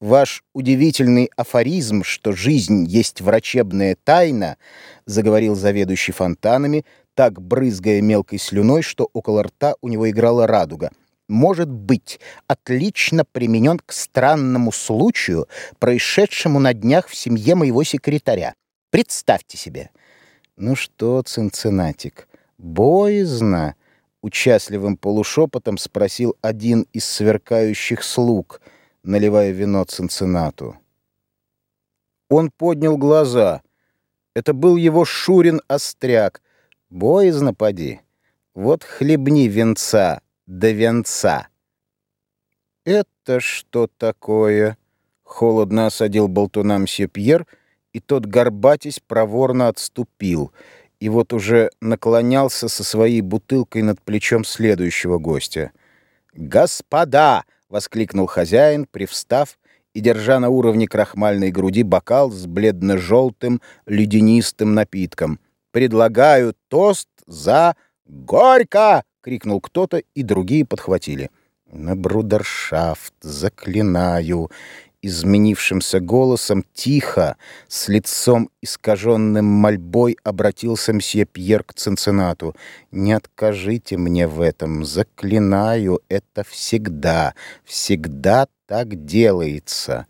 Ваш удивительный афоризм, что жизнь есть врачебная тайна, заговорил заведующий фонтанами, так брызгая мелкой слюной, что около рта у него играла радуга. Может быть, отлично применен к странному случаю, происшедшему на днях в семье моего секретаря. Представьте себе. Ну что, Цинциннатик, боязно? Участливым полушепотом спросил один из сверкающих слуг — наливая вино Цинциннату. Он поднял глаза. Это был его Шурин-остряк. Боязно поди. Вот хлебни венца до венца. «Это что такое?» — холодно осадил болтуна мсье Пьер, и тот, горбатясь, проворно отступил, и вот уже наклонялся со своей бутылкой над плечом следующего гостя. «Господа!» — воскликнул хозяин, привстав и держа на уровне крахмальной груди бокал с бледно-желтым ледянистым напитком. «Предлагаю тост за горько!» — крикнул кто-то, и другие подхватили. «На брудершафт, заклинаю!» Изменившимся голосом, тихо, с лицом искаженным мольбой, обратился мсье Пьер к Цинциннату. «Не откажите мне в этом, заклинаю, это всегда, всегда так делается».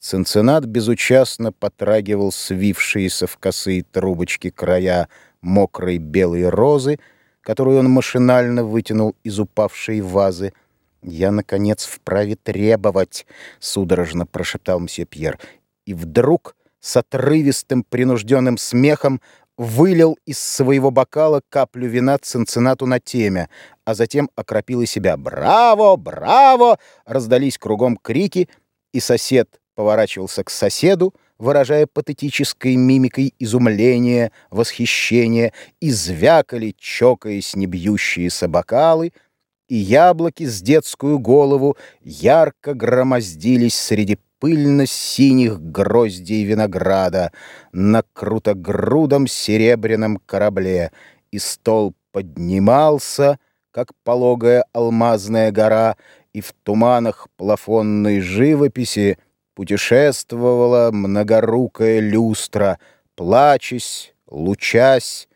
Цинциннат безучастно потрагивал свившиеся в косые трубочки края мокрой белой розы, которую он машинально вытянул из упавшей вазы, «Я, наконец, вправе требовать», — судорожно прошептал мсье Пьер. И вдруг с отрывистым принужденным смехом вылил из своего бокала каплю вина цинцинату на теме, а затем окропил и себя. «Браво! Браво!» — раздались кругом крики, и сосед поворачивался к соседу, выражая патетической мимикой изумление, восхищение, и звякали, чокаясь небьющиеся бокалы — и яблоки с детскую голову ярко громоздились среди пыльно-синих гроздей винограда на крутогрудом серебряном корабле, и стол поднимался, как пологая алмазная гора, и в туманах плафонной живописи путешествовала многорукая люстра, плачась, лучась,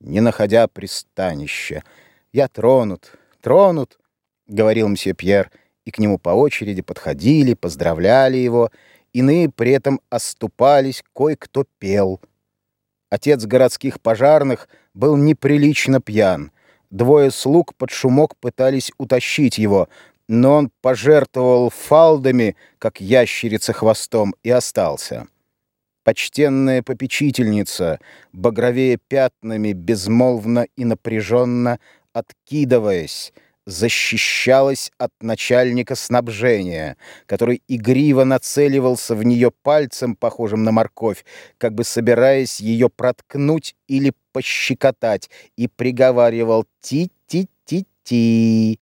не находя пристанища. Я тронут, тронут, — говорил мсье Пьер, и к нему по очереди подходили, поздравляли его, иные при этом оступались, кое-кто пел. Отец городских пожарных был неприлично пьян. Двое слуг под шумок пытались утащить его, но он пожертвовал фалдами, как ящерица хвостом, и остался. Почтенная попечительница, багровее пятнами, безмолвно и напряженно откидываясь, защищалась от начальника снабжения, который игриво нацеливался в нее пальцем, похожим на морковь, как бы собираясь ее проткнуть или пощекотать, и приговаривал «ти-ти-ти-ти».